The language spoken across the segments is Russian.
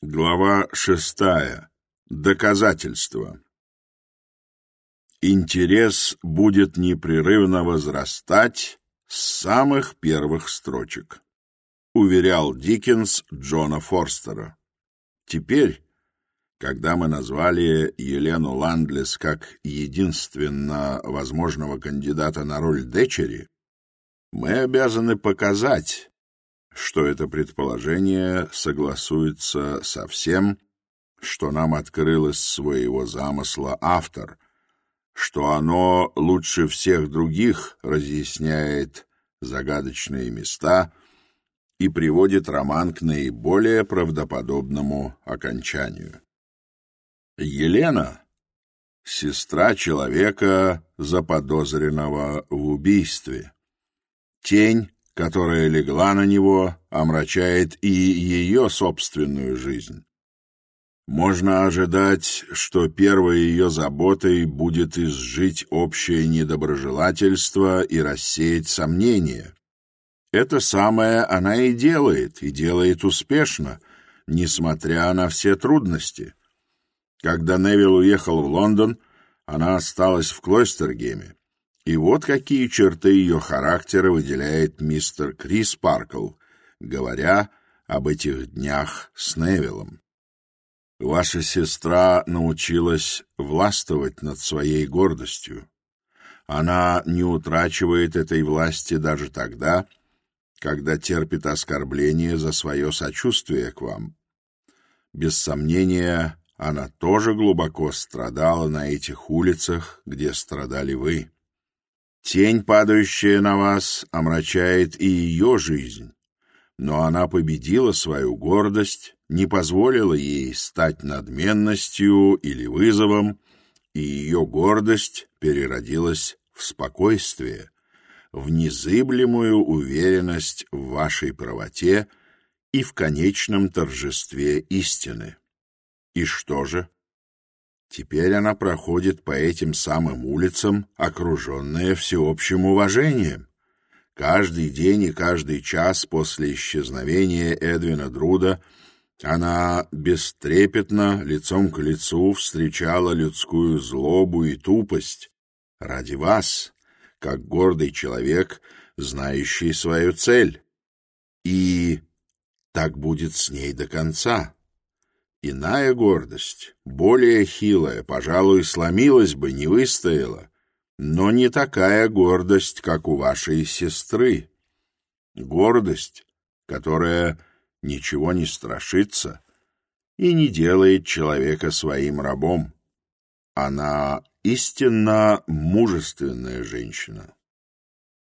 Глава шестая. Доказательства. Интерес будет непрерывно возрастать с самых первых строчек, уверял Диккенс Джона Форстера. Теперь, когда мы назвали Елену Ландлес как единственно возможного кандидата на роль дочери, мы обязаны показать, что это предположение согласуется со всем, что нам открыл из своего замысла автор, что оно лучше всех других разъясняет загадочные места и приводит роман к наиболее правдоподобному окончанию. Елена — сестра человека, заподозренного в убийстве. Тень которая легла на него, омрачает и ее собственную жизнь. Можно ожидать, что первой ее заботой будет изжить общее недоброжелательство и рассеять сомнения. Это самое она и делает, и делает успешно, несмотря на все трудности. Когда Невилл уехал в Лондон, она осталась в Клойстергеме. И вот какие черты ее характера выделяет мистер Крис Паркл, говоря об этих днях с Невиллом. Ваша сестра научилась властвовать над своей гордостью. Она не утрачивает этой власти даже тогда, когда терпит оскорбление за свое сочувствие к вам. Без сомнения, она тоже глубоко страдала на этих улицах, где страдали вы. Тень, падающая на вас, омрачает и ее жизнь. Но она победила свою гордость, не позволила ей стать надменностью или вызовом, и ее гордость переродилась в спокойствие, в незыблемую уверенность в вашей правоте и в конечном торжестве истины. И что же? Теперь она проходит по этим самым улицам, окруженная всеобщим уважением. Каждый день и каждый час после исчезновения Эдвина Друда она бестрепетно, лицом к лицу, встречала людскую злобу и тупость. Ради вас, как гордый человек, знающий свою цель. И так будет с ней до конца. Иная гордость, более хилая, пожалуй, сломилась бы, не выстояла, но не такая гордость, как у вашей сестры. Гордость, которая ничего не страшится и не делает человека своим рабом. Она истинно мужественная женщина.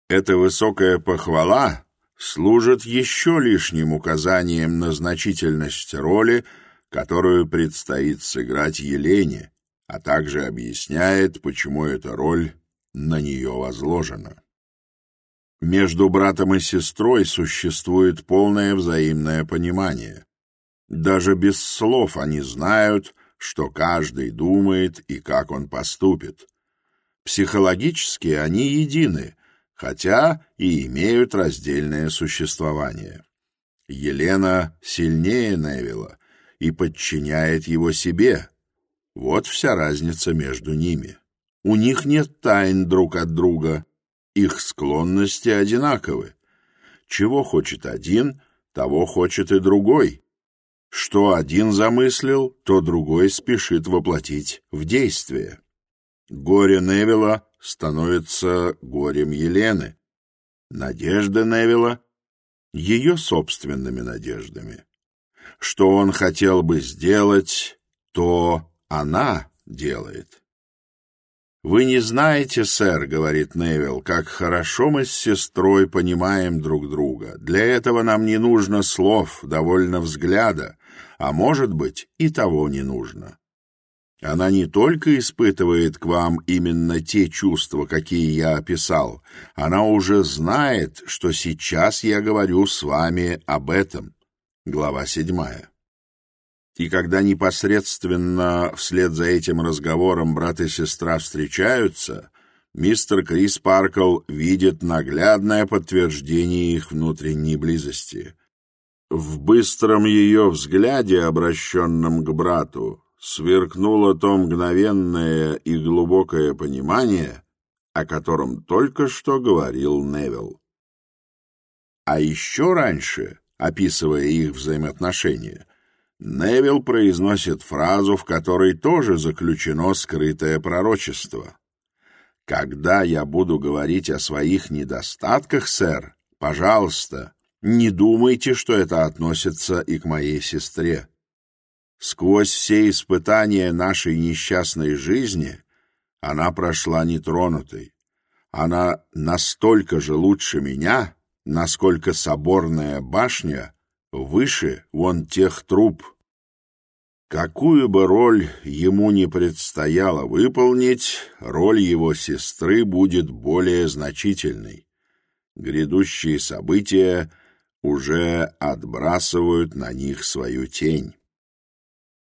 Эта высокая похвала служит еще лишним указанием на значительность роли, которую предстоит сыграть Елене, а также объясняет, почему эта роль на нее возложена. Между братом и сестрой существует полное взаимное понимание. Даже без слов они знают, что каждый думает и как он поступит. Психологически они едины, хотя и имеют раздельное существование. Елена сильнее Невилла, и подчиняет его себе. Вот вся разница между ними. У них нет тайн друг от друга, их склонности одинаковы. Чего хочет один, того хочет и другой. Что один замыслил, то другой спешит воплотить в действие. Горе Невилла становится горем Елены. Надежды Невилла — ее собственными надеждами что он хотел бы сделать, то она делает. «Вы не знаете, сэр, — говорит Невилл, — как хорошо мы с сестрой понимаем друг друга. Для этого нам не нужно слов, довольно взгляда, а, может быть, и того не нужно. Она не только испытывает к вам именно те чувства, какие я описал, она уже знает, что сейчас я говорю с вами об этом. глава седьмая. И когда непосредственно вслед за этим разговором брат и сестра встречаются, мистер Крис Паркл видит наглядное подтверждение их внутренней близости. В быстром ее взгляде, обращенном к брату, сверкнуло то мгновенное и глубокое понимание, о котором только что говорил Невилл. А еще раньше, описывая их взаимоотношения. Невилл произносит фразу, в которой тоже заключено скрытое пророчество. «Когда я буду говорить о своих недостатках, сэр, пожалуйста, не думайте, что это относится и к моей сестре. Сквозь все испытания нашей несчастной жизни она прошла нетронутой. Она настолько же лучше меня, насколько соборная башня выше вон тех труб. Какую бы роль ему не предстояло выполнить, роль его сестры будет более значительной. Грядущие события уже отбрасывают на них свою тень.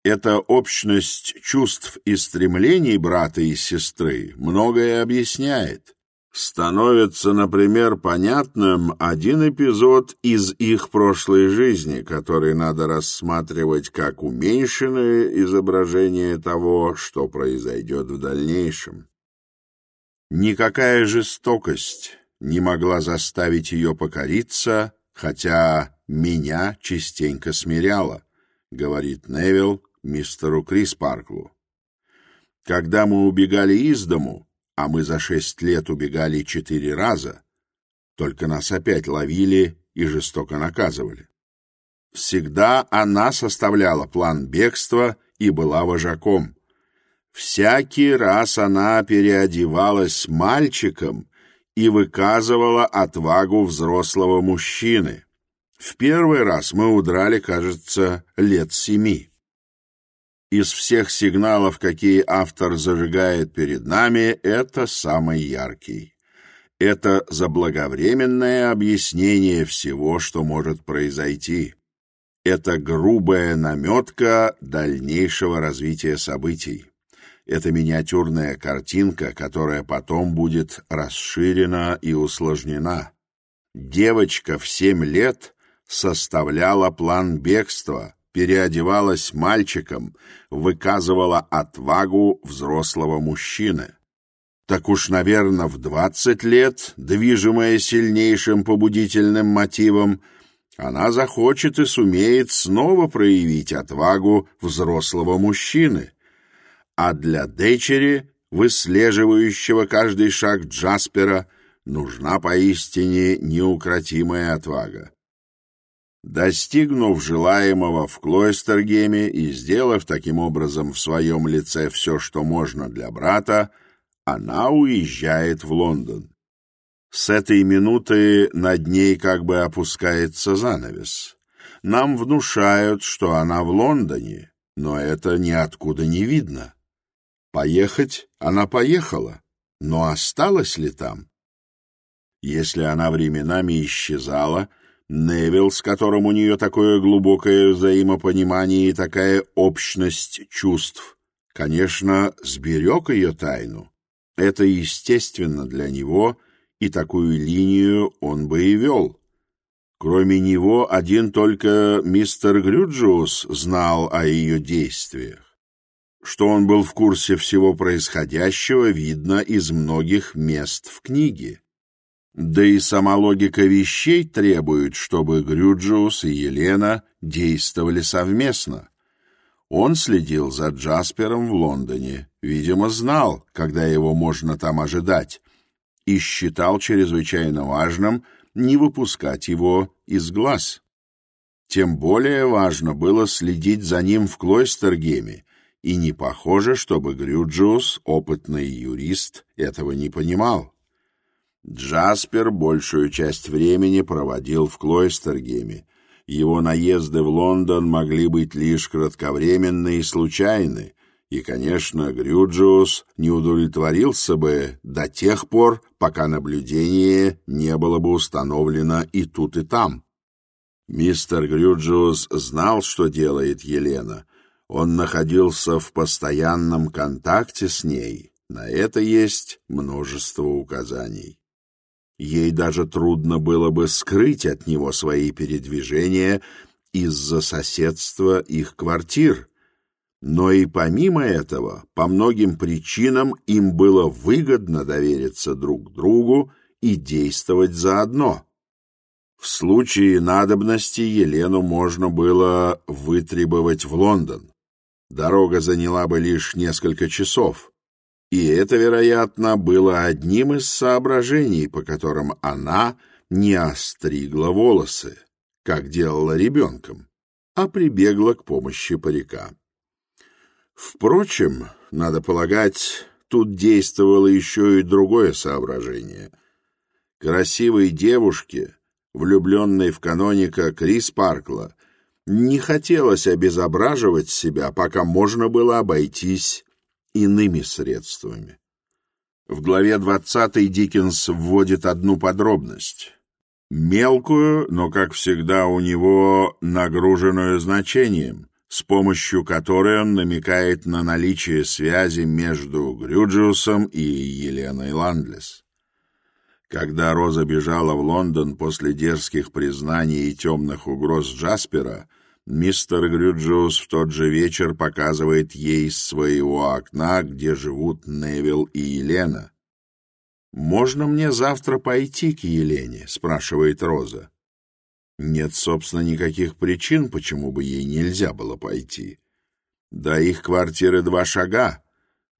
Эта общность чувств и стремлений брата и сестры многое объясняет становится, например, понятным один эпизод из их прошлой жизни, который надо рассматривать как уменьшенное изображение того, что произойдет в дальнейшем. Никакая жестокость не могла заставить ее покориться, хотя меня частенько смиряла, говорит Невилл мистеру Крис Парклу. Когда мы убегали из дому, а мы за шесть лет убегали четыре раза, только нас опять ловили и жестоко наказывали. Всегда она составляла план бегства и была вожаком. Всякий раз она переодевалась мальчиком и выказывала отвагу взрослого мужчины. В первый раз мы удрали, кажется, лет семи. из всех сигналов, какие автор зажигает перед нами, это самый яркий. Это заблаговременное объяснение всего, что может произойти. Это грубая наметка дальнейшего развития событий. Это миниатюрная картинка, которая потом будет расширена и усложнена. Девочка в семь лет составляла план бегства — переодевалась мальчиком, выказывала отвагу взрослого мужчины. Так уж, наверное, в двадцать лет, движимая сильнейшим побудительным мотивом, она захочет и сумеет снова проявить отвагу взрослого мужчины. А для дочери, выслеживающего каждый шаг Джаспера, нужна поистине неукротимая отвага. Достигнув желаемого в Клойстергеме и сделав таким образом в своем лице все, что можно для брата, она уезжает в Лондон. С этой минуты над ней как бы опускается занавес. Нам внушают, что она в Лондоне, но это ниоткуда не видно. Поехать она поехала, но осталась ли там? Если она временами исчезала — с которым у нее такое глубокое взаимопонимание и такая общность чувств, конечно, сберег ее тайну. Это естественно для него, и такую линию он бы и вел. Кроме него, один только мистер Грюджиус знал о ее действиях. Что он был в курсе всего происходящего, видно из многих мест в книге. Да и сама логика вещей требует, чтобы Грюджиус и Елена действовали совместно. Он следил за Джаспером в Лондоне, видимо, знал, когда его можно там ожидать, и считал чрезвычайно важным не выпускать его из глаз. Тем более важно было следить за ним в Клойстергеме, и не похоже, чтобы Грюджиус, опытный юрист, этого не понимал. Джаспер большую часть времени проводил в Клойстергеме. Его наезды в Лондон могли быть лишь кратковременны и случайны, и, конечно, Грюджиус не удовлетворился бы до тех пор, пока наблюдение не было бы установлено и тут, и там. Мистер Грюджиус знал, что делает Елена. Он находился в постоянном контакте с ней. На это есть множество указаний. Ей даже трудно было бы скрыть от него свои передвижения из-за соседства их квартир. Но и помимо этого, по многим причинам им было выгодно довериться друг другу и действовать заодно. В случае надобности Елену можно было вытребовать в Лондон. Дорога заняла бы лишь несколько часов — и это, вероятно, было одним из соображений, по которым она не остригла волосы, как делала ребенком, а прибегла к помощи парика. Впрочем, надо полагать, тут действовало еще и другое соображение. Красивой девушке, влюбленной в каноника Крис Паркла, не хотелось обезображивать себя, пока можно было обойтись иными средствами. В главе 20 Диккенс вводит одну подробность. Мелкую, но, как всегда, у него нагруженную значением, с помощью которой он намекает на наличие связи между Грюджиусом и Еленой Ландлес. Когда Роза бежала в Лондон после дерзких признаний и темных угроз Джаспера, мистер Грюджиус в тот же вечер показывает ей из своего окна, где живут Невил и Елена. «Можно мне завтра пойти к Елене?» — спрашивает Роза. Нет, собственно, никаких причин, почему бы ей нельзя было пойти. До их квартиры два шага.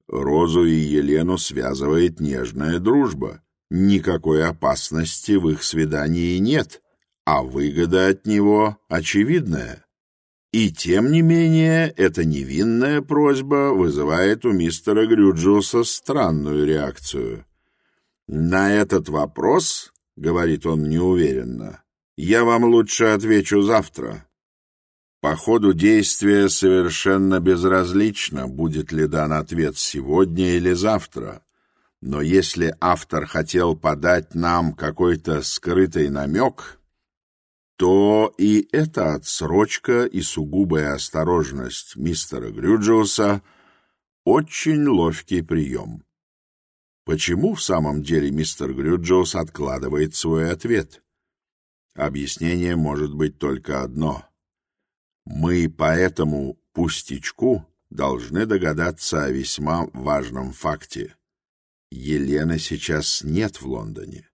Розу и Елену связывает нежная дружба. Никакой опасности в их свидании нет, а выгода от него очевидная. И тем не менее, эта невинная просьба вызывает у мистера Грюджуса странную реакцию. «На этот вопрос, — говорит он неуверенно, — я вам лучше отвечу завтра. По ходу действия совершенно безразлично, будет ли дан ответ сегодня или завтра. Но если автор хотел подать нам какой-то скрытый намек, то и эта отсрочка и сугубая осторожность мистера Грюджиуса — очень ловкий прием. Почему в самом деле мистер Грюджиус откладывает свой ответ? Объяснение может быть только одно. Мы по этому пустячку должны догадаться о весьма важном факте. Елены сейчас нет в Лондоне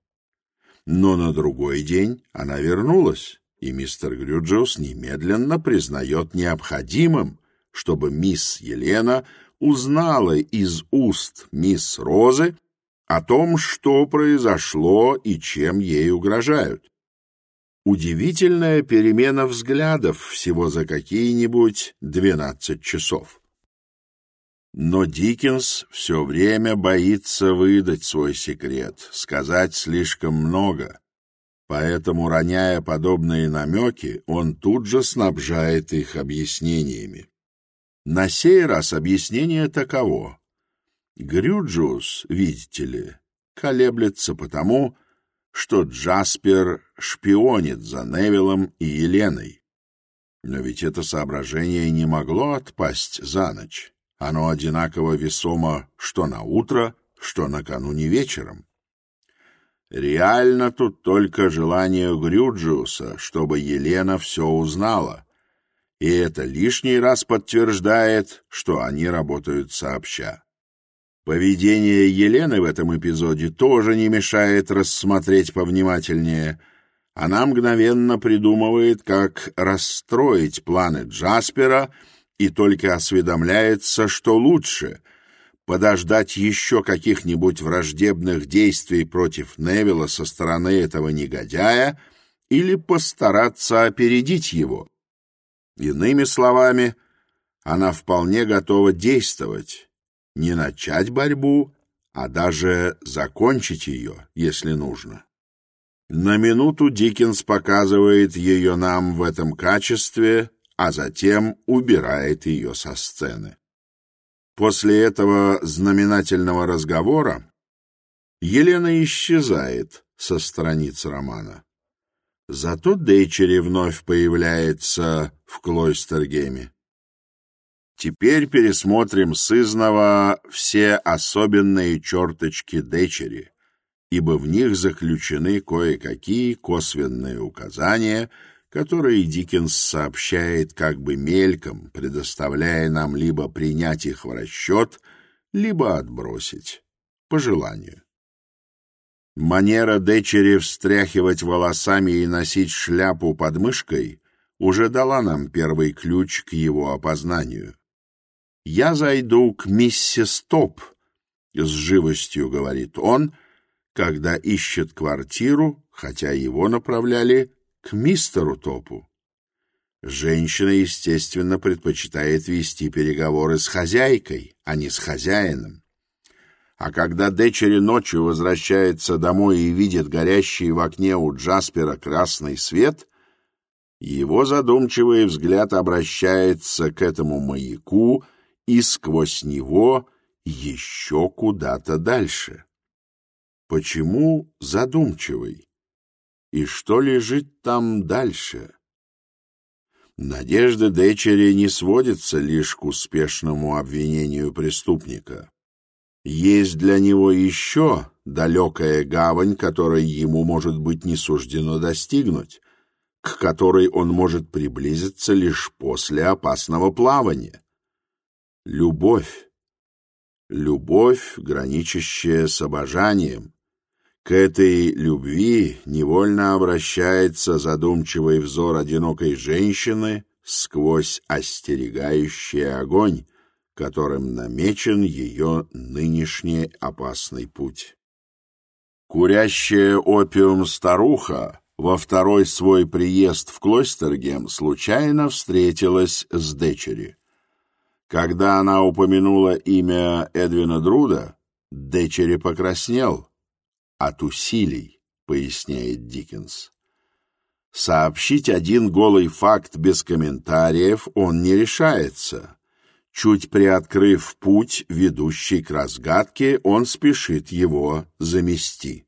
но на другой день она вернулась и мистер Грюджиус немедленно признает необходимым, чтобы мисс Елена узнала из уст мисс Розы о том, что произошло и чем ей угрожают. Удивительная перемена взглядов всего за какие-нибудь двенадцать часов. Но Диккенс все время боится выдать свой секрет, сказать слишком много, поэтому, роняя подобные намеки, он тут же снабжает их объяснениями. На сей раз объяснение таково. Грюджус, видите ли, колеблется потому, что Джаспер шпионит за Невиллом и Еленой. Но ведь это соображение не могло отпасть за ночь. Оно одинаково весомо что на утро, что накануне вечером. Реально тут только желание Грюджиуса, чтобы Елена все узнала. И это лишний раз подтверждает, что они работают сообща. Поведение Елены в этом эпизоде тоже не мешает рассмотреть повнимательнее. Она мгновенно придумывает, как расстроить планы Джаспера и только осведомляется, что лучше — подождать еще каких-нибудь враждебных действий против Невилла со стороны этого негодяя или постараться опередить его. Иными словами, она вполне готова действовать, не начать борьбу, а даже закончить ее, если нужно. На минуту Диккенс показывает ее нам в этом качестве а затем убирает ее со сцены. После этого знаменательного разговора Елена исчезает со страниц романа. Зато Дейчери вновь появляется в Клойстергеме. Теперь пересмотрим сызново все особенные черточки Дечери, ибо в них заключены кое-какие косвенные указания, которые Диккенс сообщает как бы мельком, предоставляя нам либо принять их в расчет, либо отбросить, по желанию. Манера дочери встряхивать волосами и носить шляпу под мышкой уже дала нам первый ключ к его опознанию. «Я зайду к миссис Топ», — с живостью говорит он, когда ищет квартиру, хотя его направляли к мистеру Топу. Женщина, естественно, предпочитает вести переговоры с хозяйкой, а не с хозяином. А когда дочери ночью возвращается домой и видит горящий в окне у Джаспера красный свет, его задумчивый взгляд обращается к этому маяку и сквозь него еще куда-то дальше. Почему задумчивый? И что лежит там дальше? Надежда Дечери не сводится лишь к успешному обвинению преступника. Есть для него еще далекая гавань, которой ему, может быть, не суждено достигнуть, к которой он может приблизиться лишь после опасного плавания. Любовь. Любовь, граничащая с обожанием. К К этой любви невольно обращается задумчивый взор одинокой женщины сквозь остерегающий огонь, которым намечен ее нынешний опасный путь. Курящая опиум старуха во второй свой приезд в Клойстергем случайно встретилась с дочери. Когда она упомянула имя Эдвина Друда, дочери покраснел — от усилий, поясняет Диккенс. Сообщить один голый факт без комментариев он не решается. Чуть приоткрыв путь, ведущий к разгадке, он спешит его замести.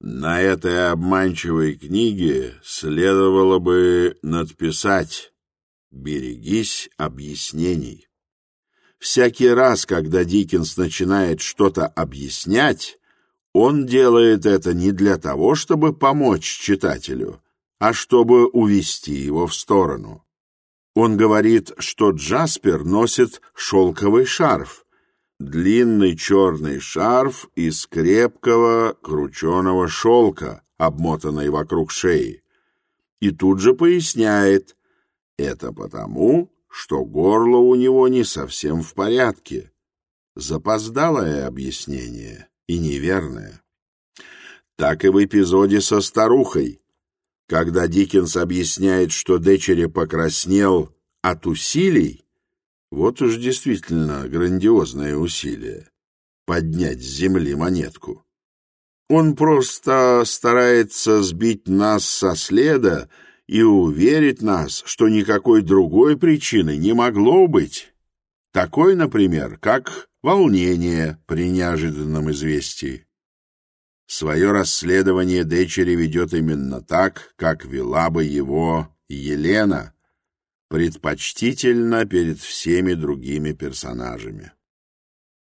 На этой обманчивой книге следовало бы надписать «Берегись объяснений». Всякий раз, когда Диккенс начинает что-то объяснять, он делает это не для того, чтобы помочь читателю, а чтобы увести его в сторону. Он говорит, что Джаспер носит шелковый шарф, длинный черный шарф из крепкого крученого шелка, обмотанный вокруг шеи. И тут же поясняет, это потому, что горло у него не совсем в порядке. Запоздалое объяснение и неверное. Так и в эпизоде со старухой, когда Диккенс объясняет, что Дечери покраснел от усилий, вот уж действительно грандиозное усилие — поднять с земли монетку. Он просто старается сбить нас со следа и уверить нас, что никакой другой причины не могло быть. Такой, например, как волнение при неожиданном известии. Свое расследование дочери ведет именно так, как вела бы его Елена, предпочтительно перед всеми другими персонажами.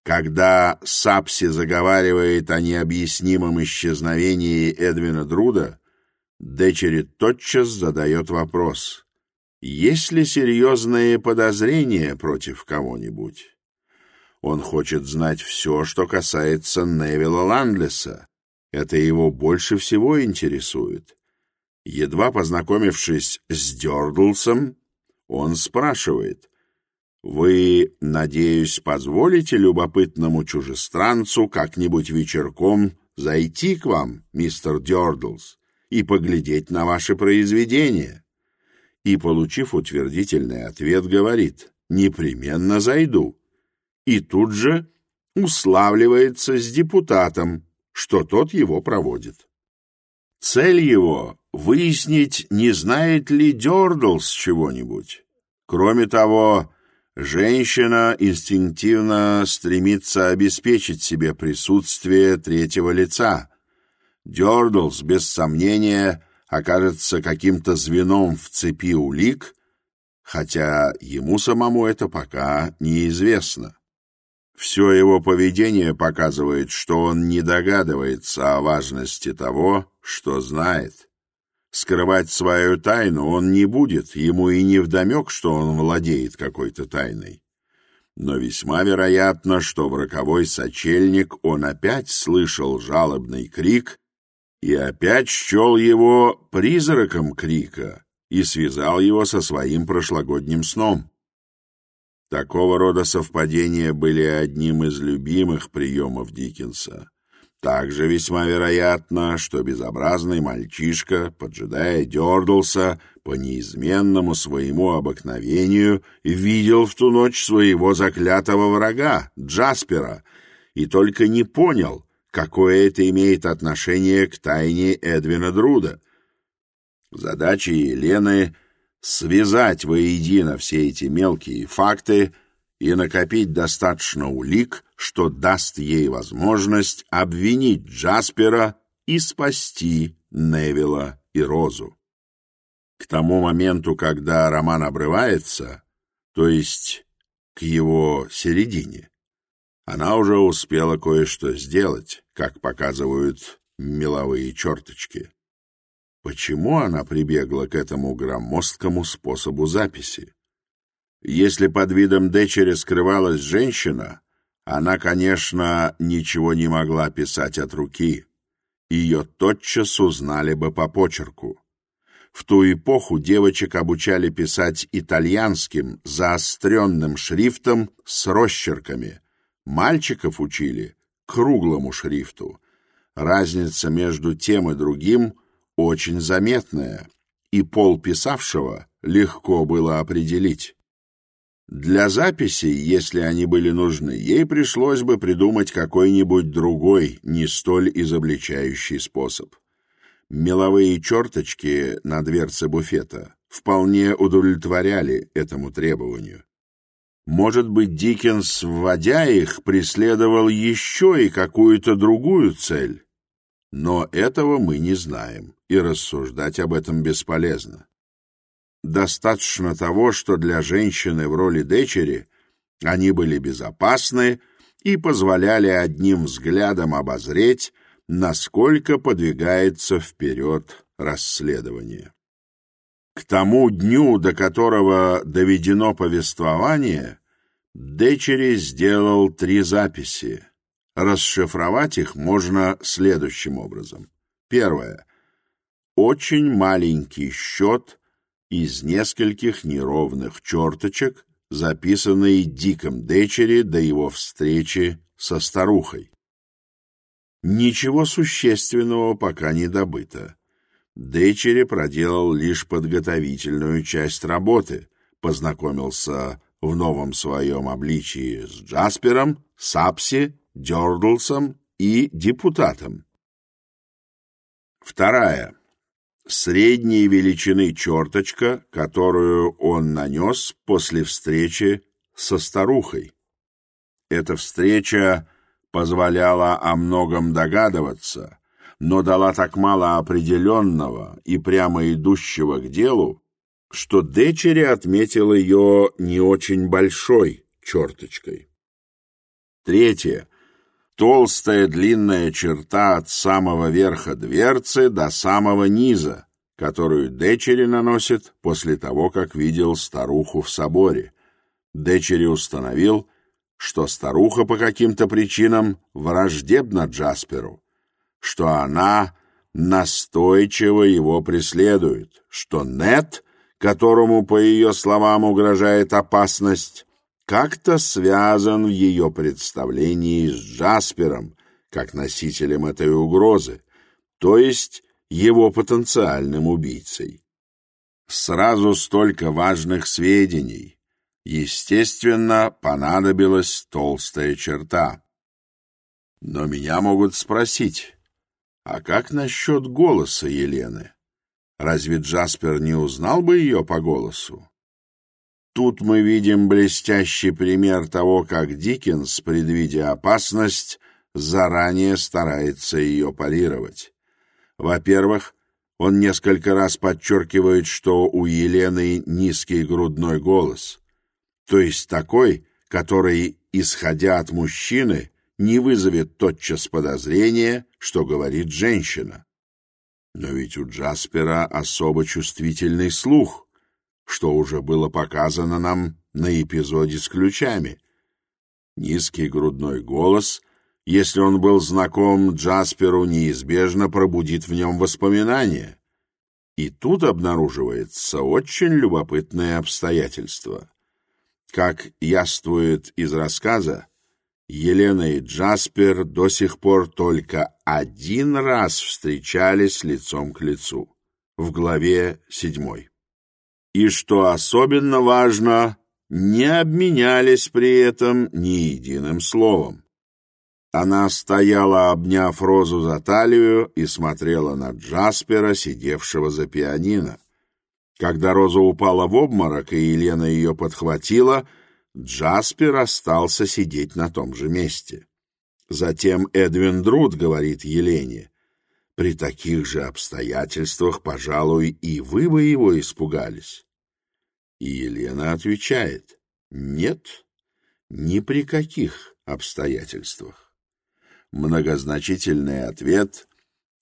Когда Сапси заговаривает о необъяснимом исчезновении Эдвина Друда, дочери тотчас задает вопрос, есть ли серьезные подозрения против кого-нибудь? Он хочет знать все, что касается Невилла Ландлеса. Это его больше всего интересует. Едва познакомившись с Дёрдлсом, он спрашивает. «Вы, надеюсь, позволите любопытному чужестранцу как-нибудь вечерком зайти к вам, мистер Дёрдлс, и поглядеть на ваши произведения?» И, получив утвердительный ответ, говорит «Непременно зайду» и тут же уславливается с депутатом, что тот его проводит. Цель его — выяснить, не знает ли Дёрдлс чего-нибудь. Кроме того, Женщина инстинктивно стремится обеспечить себе присутствие третьего лица. Дёрдлс, без сомнения, окажется каким-то звеном в цепи улик, хотя ему самому это пока неизвестно. Все его поведение показывает, что он не догадывается о важности того, что знает. Скрывать свою тайну он не будет, ему и не вдомек, что он владеет какой-то тайной. Но весьма вероятно, что в роковой сочельник он опять слышал жалобный крик и опять счел его призраком крика и связал его со своим прошлогодним сном. Такого рода совпадения были одним из любимых приемов Диккенса. Также весьма вероятно, что безобразный мальчишка, поджидая Дёрдлса, по неизменному своему обыкновению, видел в ту ночь своего заклятого врага, Джаспера, и только не понял, какое это имеет отношение к тайне Эдвина Друда. Задачей Елены — связать воедино все эти мелкие факты и накопить достаточно улик, что даст ей возможность обвинить Джаспера и спасти Невилла и Розу. К тому моменту, когда роман обрывается, то есть к его середине, она уже успела кое-что сделать, как показывают меловые черточки почему она прибегла к этому громоздкому способу записи. Если под видом дочери скрывалась женщина, она, конечно, ничего не могла писать от руки. Ее тотчас узнали бы по почерку. В ту эпоху девочек обучали писать итальянским, заостренным шрифтом с росчерками. Мальчиков учили круглому шрифту. Разница между тем и другим очень заметная и пол писавшего легко было определить. Для записей, если они были нужны, ей пришлось бы придумать какой-нибудь другой, не столь изобличающий способ. Меловые черточки на дверце буфета вполне удовлетворяли этому требованию. Может быть, Диккенс, вводя их, преследовал еще и какую-то другую цель? Но этого мы не знаем и рассуждать об этом бесполезно. Достаточно того, что для женщины в роли дочери они были безопасны и позволяли одним взглядом обозреть, насколько подвигается вперед расследование. К тому дню, до которого доведено повествование, Дечери сделал три записи. Расшифровать их можно следующим образом. Первое очень маленький счет из нескольких неровных черточек, записанный Диком Дечери до его встречи со старухой. Ничего существенного пока не добыто. Дечери проделал лишь подготовительную часть работы, познакомился в новом своем обличии с Джаспером, Сапси, Дёрдлсом и депутатом. Вторая средней величины черточка, которую он нанес после встречи со старухой. Эта встреча позволяла о многом догадываться, но дала так мало определенного и прямо идущего к делу, что дочери отметил ее не очень большой черточкой. Третье толстая длинная черта от самого верха дверцы до самого низа, которую дечери наносит после того, как видел старуху в соборе. Дечери установил, что старуха по каким-то причинам враждебна Джасперу, что она настойчиво его преследует, что Нет, которому, по ее словам, угрожает опасность, как-то связан в ее представлении с Джаспером, как носителем этой угрозы, то есть его потенциальным убийцей. Сразу столько важных сведений. Естественно, понадобилась толстая черта. Но меня могут спросить, а как насчет голоса Елены? Разве Джаспер не узнал бы ее по голосу? Тут мы видим блестящий пример того, как Диккенс, предвидя опасность, заранее старается ее парировать. Во-первых, он несколько раз подчеркивает, что у Елены низкий грудной голос, то есть такой, который, исходя от мужчины, не вызовет тотчас подозрения, что говорит женщина. Но ведь у Джаспера особо чувствительный слух — что уже было показано нам на эпизоде с ключами. Низкий грудной голос, если он был знаком Джасперу, неизбежно пробудит в нем воспоминания. И тут обнаруживается очень любопытное обстоятельство. Как яствует из рассказа, Елена и Джаспер до сих пор только один раз встречались лицом к лицу в главе седьмой и, что особенно важно, не обменялись при этом ни единым словом. Она стояла, обняв Розу за талию, и смотрела на Джаспера, сидевшего за пианино. Когда Роза упала в обморок, и Елена ее подхватила, Джаспер остался сидеть на том же месте. Затем Эдвин Друд говорит Елене, «При таких же обстоятельствах, пожалуй, и вы бы его испугались». И Елена отвечает «Нет, ни при каких обстоятельствах». Многозначительный ответ,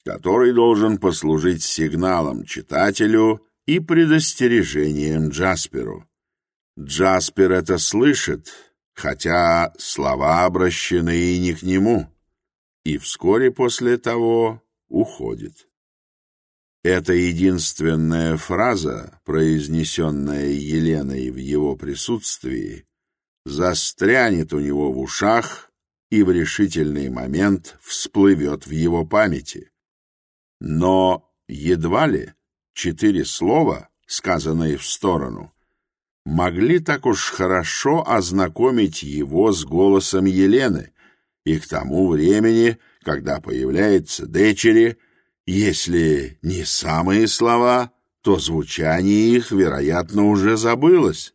который должен послужить сигналом читателю и предостережением Джасперу. Джаспер это слышит, хотя слова обращены и не к нему, и вскоре после того уходит. Эта единственная фраза, произнесенная Еленой в его присутствии, застрянет у него в ушах и в решительный момент всплывет в его памяти. Но едва ли четыре слова, сказанные в сторону, могли так уж хорошо ознакомить его с голосом Елены, и к тому времени, когда появляется дочери, если не самые слова, то звучание их, вероятно, уже забылось.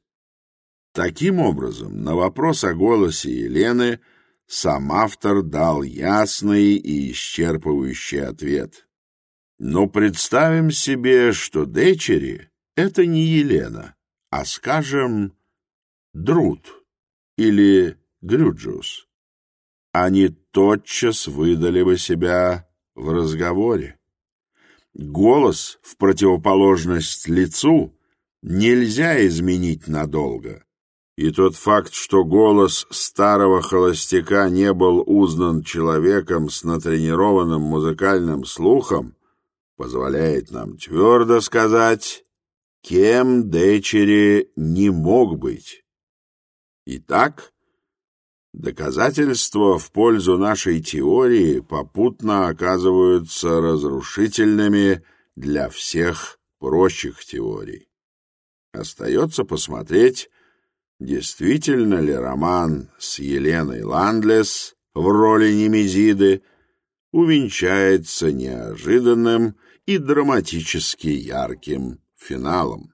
Таким образом, на вопрос о голосе Елены сам автор дал ясный и исчерпывающий ответ. Но представим себе, что дечери — это не Елена, а, скажем, Друт или Грюджус. Они тотчас выдали бы себя в разговоре голос в противоположность лицу нельзя изменить надолго. И тот факт, что голос старого холостяка не был узнан человеком с натренированным музыкальным слухом, позволяет нам твердо сказать, кем Дечери не мог быть. Итак, Доказательства в пользу нашей теории попутно оказываются разрушительными для всех прочих теорий. Остается посмотреть, действительно ли роман с Еленой Ландлес в роли Немезиды увенчается неожиданным и драматически ярким финалом.